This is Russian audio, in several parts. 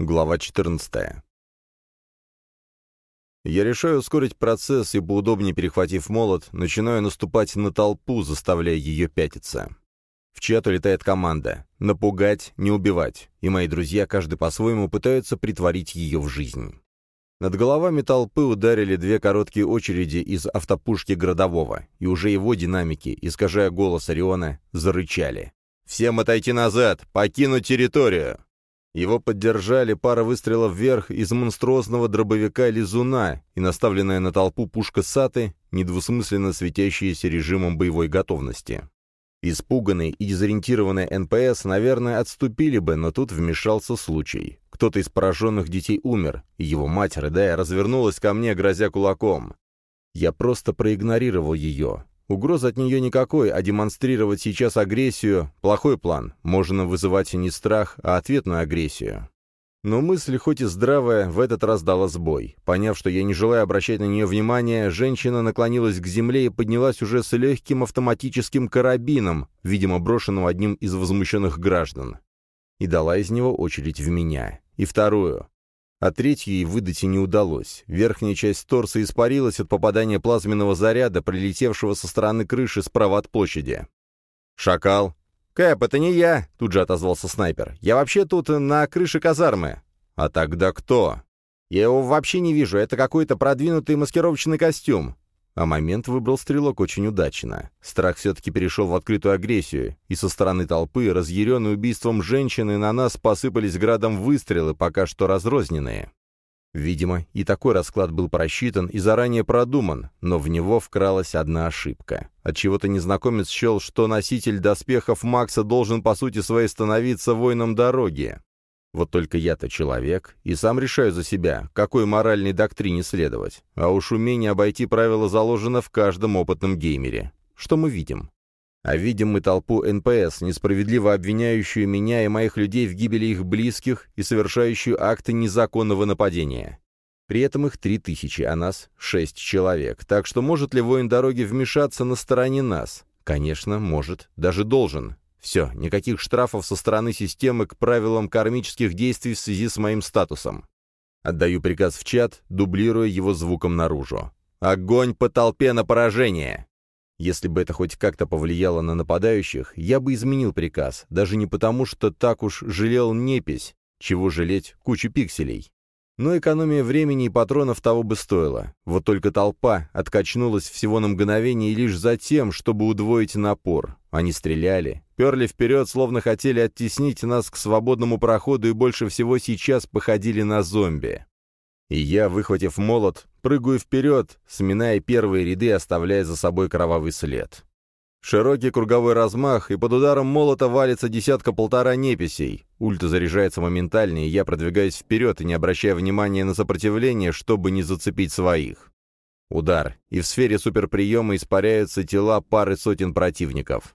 Глава 14. Я решаю ускорить процесс и, поудобнее перехватив молот, начинаю наступать на толпу, заставляя ее пятиться. В чат улетает команда «Напугать, не убивать», и мои друзья, каждый по-своему, пытаются притворить ее в жизнь. Над головами толпы ударили две короткие очереди из автопушки городового, и уже его динамики, искажая голос Ориона, зарычали. «Всем отойти назад! Покинуть территорию!» Его поддержали пара выстрелов вверх из монструозного дробовика «Лизуна» и наставленная на толпу пушка «Саты», недвусмысленно светящаяся режимом боевой готовности. Испуганные и дезориентированные НПС, наверное, отступили бы, но тут вмешался случай. Кто-то из пораженных детей умер, и его мать, рыдая, развернулась ко мне, грозя кулаком. Я просто проигнорировал ее. Угрозы от нее никакой, а демонстрировать сейчас агрессию – плохой план. Можно вызывать не страх, а ответную агрессию. Но мысль, хоть и здравая, в этот раз дала сбой. Поняв, что я не желаю обращать на нее внимания, женщина наклонилась к земле и поднялась уже с легким автоматическим карабином, видимо, брошенным одним из возмущенных граждан. И дала из него очередь в меня. И вторую а третью ей выдать и не удалось. Верхняя часть торса испарилась от попадания плазменного заряда, прилетевшего со стороны крыши справа от площади. «Шакал!» «Кэп, это не я!» — тут же отозвался снайпер. «Я вообще тут на крыше казармы». «А тогда кто?» «Я его вообще не вижу, это какой-то продвинутый маскировочный костюм. А момент выбрал стрелок очень удачно. Страх все-таки перешел в открытую агрессию, и со стороны толпы, разъяренной убийством женщины, на нас посыпались градом выстрелы, пока что разрозненные. Видимо, и такой расклад был просчитан и заранее продуман, но в него вкралась одна ошибка. Отчего-то незнакомец счел, что носитель доспехов Макса должен по сути своей становиться воином дороги. Вот только я-то человек, и сам решаю за себя, какой моральной доктрине следовать. А уж умение обойти правила заложено в каждом опытном геймере. Что мы видим? А видим мы толпу НПС, несправедливо обвиняющую меня и моих людей в гибели их близких и совершающую акты незаконного нападения. При этом их три тысячи, а нас шесть человек. Так что может ли воин дороги вмешаться на стороне нас? Конечно, может, даже должен. Все, никаких штрафов со стороны системы к правилам кармических действий в связи с моим статусом. Отдаю приказ в чат, дублируя его звуком наружу. «Огонь по толпе на поражение!» Если бы это хоть как-то повлияло на нападающих, я бы изменил приказ, даже не потому, что так уж жалел непись, чего жалеть кучу пикселей. Но экономия времени и патронов того бы стоила. Вот только толпа откачнулась всего на мгновение лишь за тем, чтобы удвоить напор. Они стреляли, перли вперед, словно хотели оттеснить нас к свободному проходу и больше всего сейчас походили на зомби. И я, выхватив молот, прыгаю вперед, сминая первые ряды, оставляя за собой кровавый след. Широкий круговой размах, и под ударом молота валится десятка-полтора неписей. Ульта заряжается моментально, и я продвигаюсь вперед, не обращая внимания на сопротивление, чтобы не зацепить своих. Удар, и в сфере суперприема испаряются тела пары сотен противников.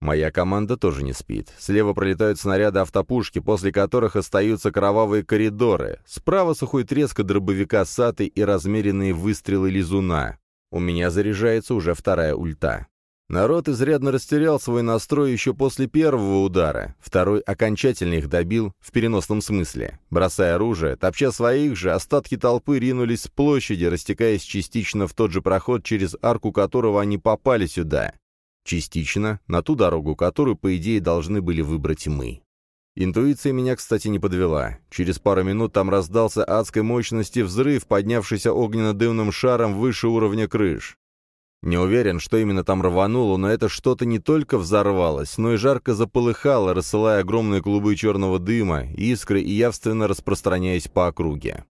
Моя команда тоже не спит. Слева пролетают снаряды автопушки, после которых остаются кровавые коридоры. Справа сухой треск дробовика Саты и размеренные выстрелы лизуна. У меня заряжается уже вторая ульта. Народ изрядно растерял свой настрой еще после первого удара. Второй окончательно их добил, в переносном смысле. Бросая оружие, топча своих же, остатки толпы ринулись с площади, растекаясь частично в тот же проход, через арку которого они попали сюда. Частично на ту дорогу, которую, по идее, должны были выбрать мы. Интуиция меня, кстати, не подвела. Через пару минут там раздался адской мощности взрыв, поднявшийся огненно-дымным шаром выше уровня крыш. Не уверен, что именно там рвануло, но это что-то не только взорвалось, но и жарко заполыхало, рассылая огромные клубы черного дыма, искры и явственно распространяясь по округе.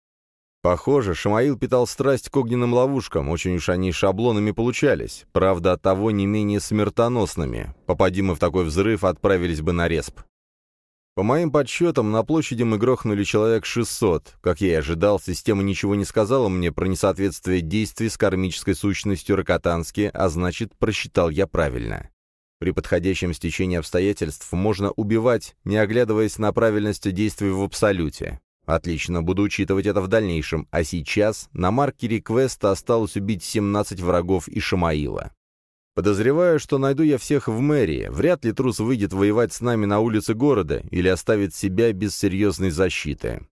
Похоже, Шамаил питал страсть к огненным ловушкам, очень уж они шаблонами получались, правда, от того не менее смертоносными. Попади мы в такой взрыв, отправились бы на респ. По моим подсчетам, на площади мы грохнули человек 600. Как я и ожидал, система ничего не сказала мне про несоответствие действий с кармической сущностью Рокотански, а значит, просчитал я правильно. При подходящем стечении обстоятельств можно убивать, не оглядываясь на правильность действий в абсолюте. Отлично, буду учитывать это в дальнейшем, а сейчас на маркере квеста осталось убить 17 врагов и Шамаила. Подозреваю, что найду я всех в мэрии. Вряд ли трус выйдет воевать с нами на улице города или оставит себя без серьезной защиты.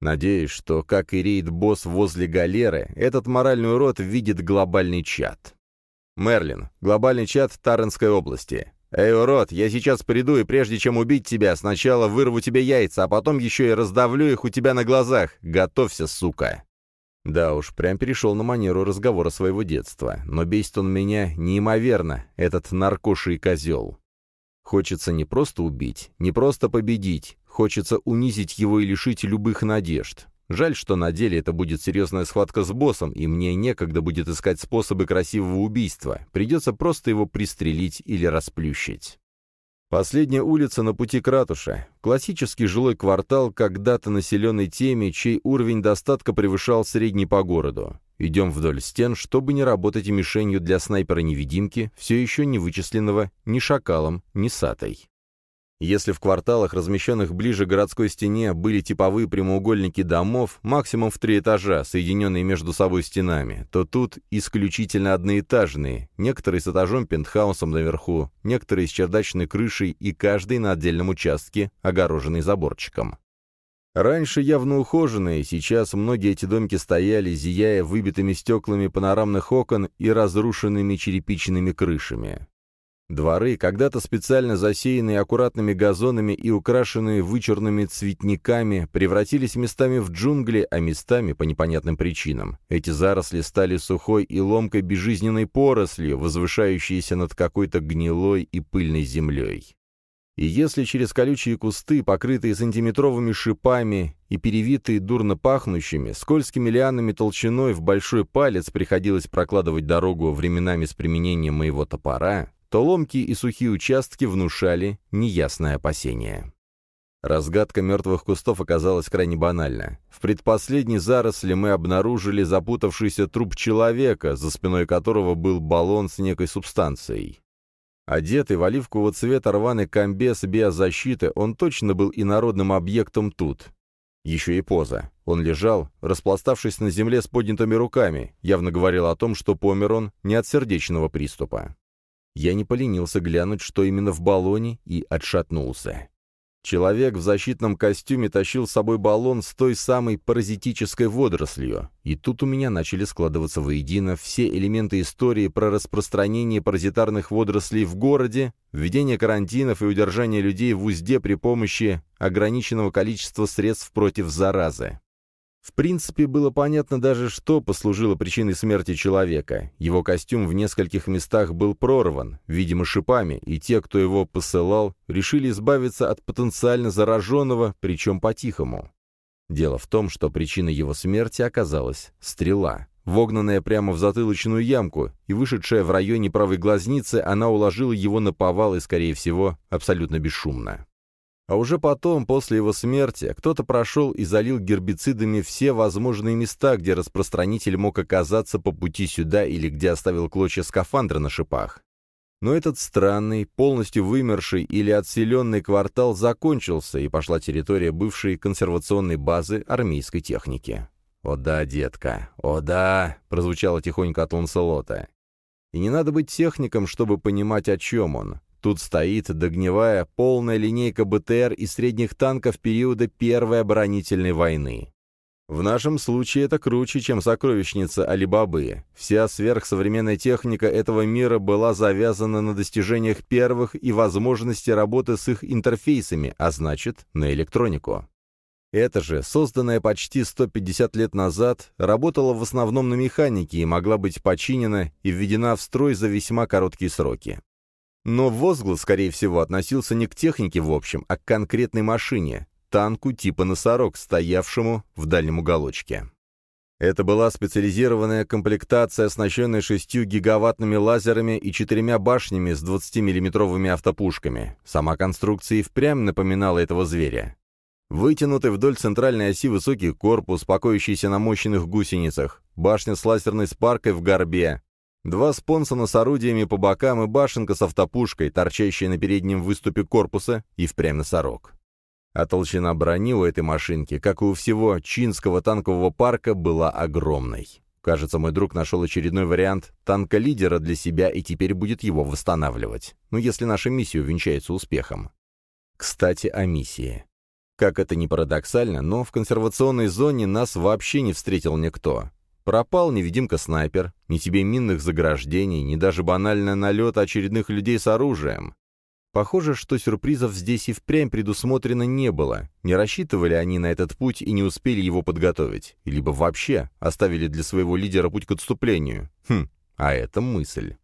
Надеюсь, что, как и рейд-босс возле галеры, этот моральный урод видит глобальный чат. Мерлин, глобальный чат Таренской области. «Эй, урод, я сейчас приду, и прежде чем убить тебя, сначала вырву тебе яйца, а потом еще и раздавлю их у тебя на глазах. Готовься, сука!» Да уж, прям перешел на манеру разговора своего детства, но бесит он меня неимоверно, этот наркоший козел. Хочется не просто убить, не просто победить, хочется унизить его и лишить любых надежд. Жаль, что на деле это будет серьезная схватка с боссом, и мне некогда будет искать способы красивого убийства. Придется просто его пристрелить или расплющить. Последняя улица на пути к ратуше. Классический жилой квартал, когда-то населенный теми, чей уровень достатка превышал средний по городу. Идем вдоль стен, чтобы не работать мишенью для снайпера-невидимки, все еще не вычисленного ни шакалом, ни сатой. Если в кварталах, размещенных ближе к городской стене, были типовые прямоугольники домов, максимум в три этажа, соединенные между собой стенами, то тут исключительно одноэтажные, некоторые с этажом пентхаусом наверху, некоторые с чердачной крышей и каждый на отдельном участке, огороженный заборчиком. Раньше явно ухоженные, сейчас многие эти домики стояли, зияя выбитыми стеклами панорамных окон и разрушенными черепичными крышами. Дворы, когда-то специально засеянные аккуратными газонами и украшенные вычурными цветниками, превратились местами в джунгли, а местами по непонятным причинам. Эти заросли стали сухой и ломкой безжизненной порослью, возвышающейся над какой-то гнилой и пыльной землей. И если через колючие кусты, покрытые сантиметровыми шипами и перевитые дурно пахнущими, скользкими лианами толщиной в большой палец приходилось прокладывать дорогу временами с применением моего топора, то ломкие и сухие участки внушали неясное опасение. Разгадка мертвых кустов оказалась крайне банальна. В предпоследней заросли мы обнаружили запутавшийся труп человека, за спиной которого был баллон с некой субстанцией. Одетый в оливкового цвета рваный комбез биозащиты, он точно был инородным объектом тут. Еще и поза. Он лежал, распластавшись на земле с поднятыми руками, явно говорил о том, что помер он не от сердечного приступа. Я не поленился глянуть, что именно в баллоне, и отшатнулся. Человек в защитном костюме тащил с собой баллон с той самой паразитической водорослью, и тут у меня начали складываться воедино все элементы истории про распространение паразитарных водорослей в городе, введение карантинов и удержание людей в узде при помощи ограниченного количества средств против заразы. В принципе, было понятно даже, что послужило причиной смерти человека. Его костюм в нескольких местах был прорван, видимо, шипами, и те, кто его посылал, решили избавиться от потенциально зараженного, причем по-тихому. Дело в том, что причиной его смерти оказалась стрела. Вогнанная прямо в затылочную ямку и вышедшая в районе правой глазницы, она уложила его на повал и, скорее всего, абсолютно бесшумно. А уже потом, после его смерти, кто-то прошел и залил гербицидами все возможные места, где распространитель мог оказаться по пути сюда или где оставил клочья скафандра на шипах. Но этот странный, полностью вымерший или отселенный квартал закончился, и пошла территория бывшей консервационной базы армейской техники. «О да, детка, о да!» — прозвучало тихонько от Ланселота. И не надо быть техником, чтобы понимать, о чем он. Тут стоит, догнивая, полная линейка БТР и средних танков периода Первой оборонительной войны. В нашем случае это круче, чем сокровищница Алибабы. Вся сверхсовременная техника этого мира была завязана на достижениях первых и возможности работы с их интерфейсами, а значит, на электронику. Это же, созданная почти 150 лет назад, работала в основном на механике и могла быть починена и введена в строй за весьма короткие сроки. Но возглас, скорее всего, относился не к технике в общем, а к конкретной машине, танку типа «Носорог», стоявшему в дальнем уголочке. Это была специализированная комплектация, оснащенная шестью гигаваттными лазерами и четырьмя башнями с 20-миллиметровыми автопушками. Сама конструкция и впрямь напоминала этого зверя. Вытянутый вдоль центральной оси высокий корпус, покоящийся на мощных гусеницах, башня с лазерной спаркой в горбе, Два спонсона с орудиями по бокам и башенка с автопушкой, торчащая на переднем выступе корпуса, и впрямь носорог. А толщина брони у этой машинки, как и у всего чинского танкового парка, была огромной. Кажется, мой друг нашел очередной вариант танка-лидера для себя и теперь будет его восстанавливать. Ну, если наша миссия увенчается успехом. Кстати, о миссии. Как это ни парадоксально, но в консервационной зоне нас вообще не встретил никто. Пропал невидимка-снайпер, ни тебе минных заграждений, ни даже банально налет очередных людей с оружием. Похоже, что сюрпризов здесь и впрямь предусмотрено не было. Не рассчитывали они на этот путь и не успели его подготовить. Либо вообще оставили для своего лидера путь к отступлению. Хм, а это мысль.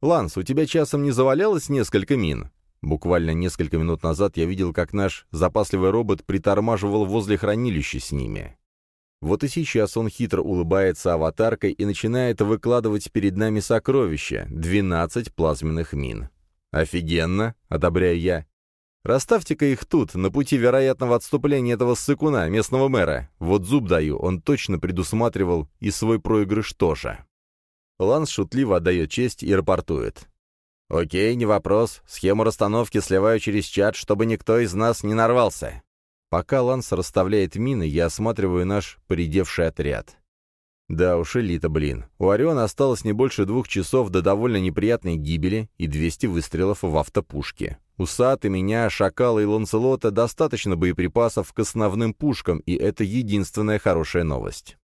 «Ланс, у тебя часом не завалялось несколько мин?» Буквально несколько минут назад я видел, как наш запасливый робот притормаживал возле хранилища с ними. Вот и сейчас он хитро улыбается аватаркой и начинает выкладывать перед нами сокровища — 12 плазменных мин. «Офигенно!» — одобряю я. «Расставьте-ка их тут, на пути вероятного отступления этого ссыкуна, местного мэра. Вот зуб даю, он точно предусматривал и свой проигрыш тоже». Ланс шутливо отдает честь и рапортует. «Окей, не вопрос. Схему расстановки сливаю через чат, чтобы никто из нас не нарвался». Пока Ланс расставляет мины, я осматриваю наш поредевший отряд. Да уж, элита, блин. У Ориона осталось не больше двух часов до довольно неприятной гибели и 200 выстрелов в автопушке. У Саты, меня, Шакала и Ланселота достаточно боеприпасов к основным пушкам, и это единственная хорошая новость.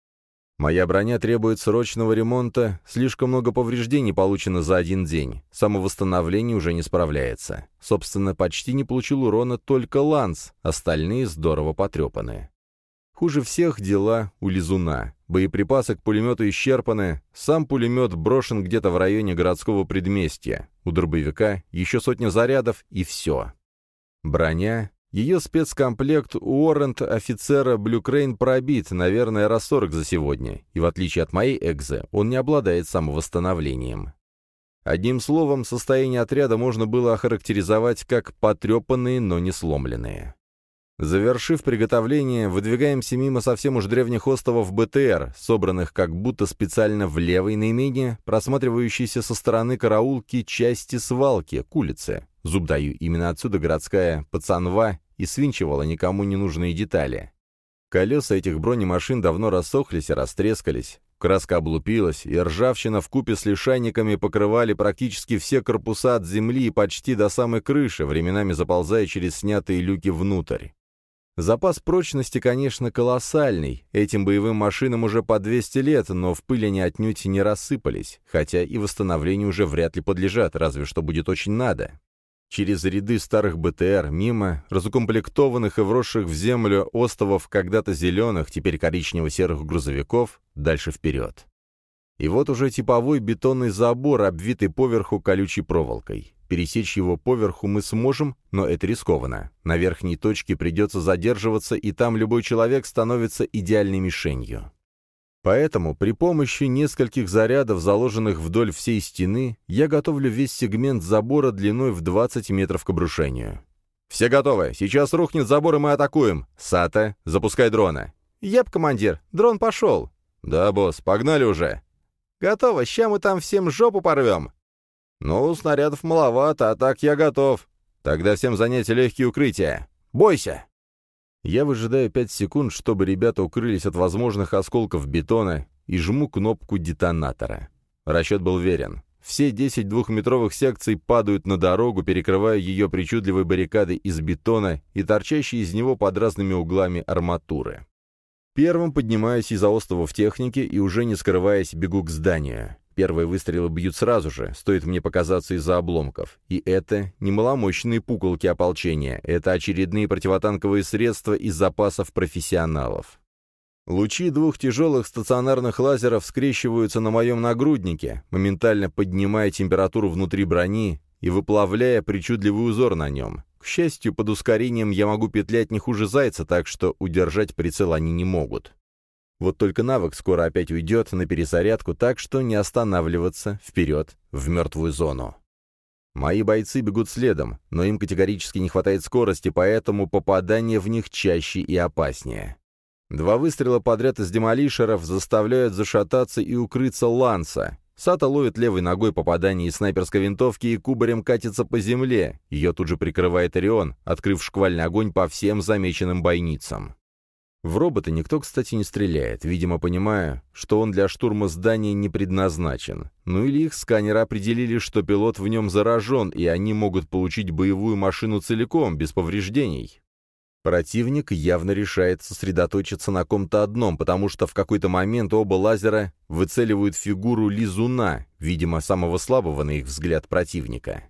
Моя броня требует срочного ремонта, слишком много повреждений получено за один день. Самовосстановление уже не справляется. Собственно, почти не получил урона только Ланс, остальные здорово потрепаны. Хуже всех дела у Лизуна. Боеприпасы к пулемету исчерпаны, сам пулемет брошен где-то в районе городского предместья. У дробовика еще сотня зарядов и все. Броня. Ее спецкомплект Уоррент офицера Блюкрейн пробит, наверное, раз 40 за сегодня, и в отличие от моей экзы, он не обладает самовосстановлением. Одним словом, состояние отряда можно было охарактеризовать как потрепанные, но не сломленные. Завершив приготовление, выдвигаемся мимо совсем уж древних островов БТР, собранных как будто специально в левой, наименее просматривающейся со стороны караулки части свалки, к. Зуб даю, именно отсюда городская пацанва и свинчивала никому не нужные детали. Колеса этих бронемашин давно рассохлись и растрескались. Краска облупилась, и ржавчина в купе с лишайниками покрывали практически все корпуса от земли почти до самой крыши, временами заползая через снятые люки внутрь. Запас прочности, конечно, колоссальный. Этим боевым машинам уже по 200 лет, но в пыли они отнюдь не рассыпались, хотя и восстановлению уже вряд ли подлежат, разве что будет очень надо. Через ряды старых БТР, мимо разукомплектованных и вросших в землю остовов когда-то зеленых, теперь коричнево-серых грузовиков, дальше вперед. И вот уже типовой бетонный забор, обвитый поверху колючей проволокой. Пересечь его поверху мы сможем, но это рискованно. На верхней точке придется задерживаться, и там любой человек становится идеальной мишенью. Поэтому при помощи нескольких зарядов, заложенных вдоль всей стены, я готовлю весь сегмент забора длиной в 20 метров к обрушению. «Все готовы. Сейчас рухнет забор, и мы атакуем. Сата, запускай дрона». «Еп, командир. Дрон пошел». «Да, босс, погнали уже». «Готово. Ща мы там всем жопу порвем». «Ну, снарядов маловато, а так я готов. Тогда всем занять легкие укрытия. Бойся!» Я выжидаю пять секунд, чтобы ребята укрылись от возможных осколков бетона, и жму кнопку детонатора. Расчет был верен. Все 10 двухметровых секций падают на дорогу, перекрывая ее причудливой баррикадой из бетона и торчащей из него под разными углами арматуры. Первым поднимаюсь из-за островов техники и уже не скрываясь бегу к зданию. Первые выстрелы бьют сразу же, стоит мне показаться из-за обломков. И это не маломощные пуколки ополчения, это очередные противотанковые средства из запасов профессионалов. Лучи двух тяжелых стационарных лазеров скрещиваются на моем нагруднике, моментально поднимая температуру внутри брони и выплавляя причудливый узор на нем. К счастью, под ускорением я могу петлять не хуже зайца, так что удержать прицел они не могут. Вот только навык скоро опять уйдет на перезарядку, так что не останавливаться, вперед, в мертвую зону. Мои бойцы бегут следом, но им категорически не хватает скорости, поэтому попадание в них чаще и опаснее. Два выстрела подряд из демолишеров заставляют зашататься и укрыться Ланса. Сата ловит левой ногой попадание из снайперской винтовки и кубарем катится по земле. Ее тут же прикрывает Орион, открыв шквальный огонь по всем замеченным бойницам. В робота никто, кстати, не стреляет, видимо, понимая, что он для штурма здания не предназначен. Ну или их сканеры определили, что пилот в нем заражен, и они могут получить боевую машину целиком, без повреждений. Противник явно решает сосредоточиться на ком-то одном, потому что в какой-то момент оба лазера выцеливают фигуру лизуна, видимо, самого слабого на их взгляд противника.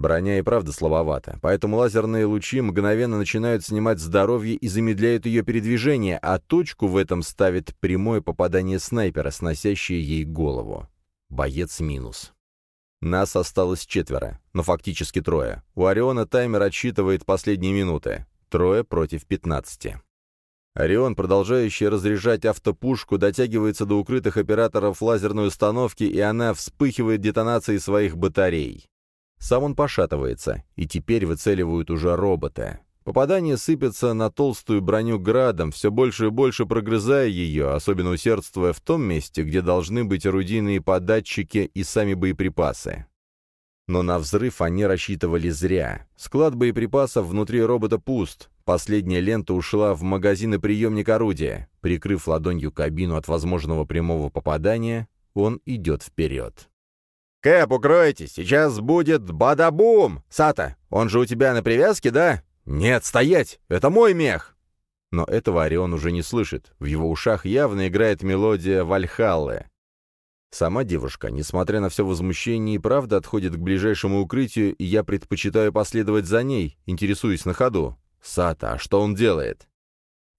Броня и правда слабовата, поэтому лазерные лучи мгновенно начинают снимать здоровье и замедляют ее передвижение, а точку в этом ставит прямое попадание снайпера, сносящее ей голову. Боец минус. Нас осталось четверо, но фактически трое. У Ориона таймер отсчитывает последние минуты. Трое против пятнадцати. Орион, продолжающий разряжать автопушку, дотягивается до укрытых операторов лазерной установки, и она вспыхивает детонацией своих батарей. Сам он пошатывается, и теперь выцеливают уже робота. Попадания сыпятся на толстую броню градом, все больше и больше прогрызая ее, особенно усердствуя в том месте, где должны быть орудийные податчики и сами боеприпасы. Но на взрыв они рассчитывали зря. Склад боеприпасов внутри робота пуст. Последняя лента ушла в магазин и приемник орудия. Прикрыв ладонью кабину от возможного прямого попадания, он идет вперед. «Кэп, укройтесь! Сейчас будет бадабум! Сата, он же у тебя на привязке, да?» «Нет, стоять! Это мой мех!» Но этого Орион уже не слышит. В его ушах явно играет мелодия Вальхаллы. Сама девушка, несмотря на все возмущение, и правда отходит к ближайшему укрытию, и я предпочитаю последовать за ней, интересуясь на ходу. «Сата, а что он делает?»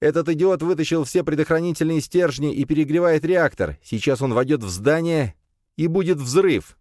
«Этот идиот вытащил все предохранительные стержни и перегревает реактор. Сейчас он войдет в здание, и будет взрыв.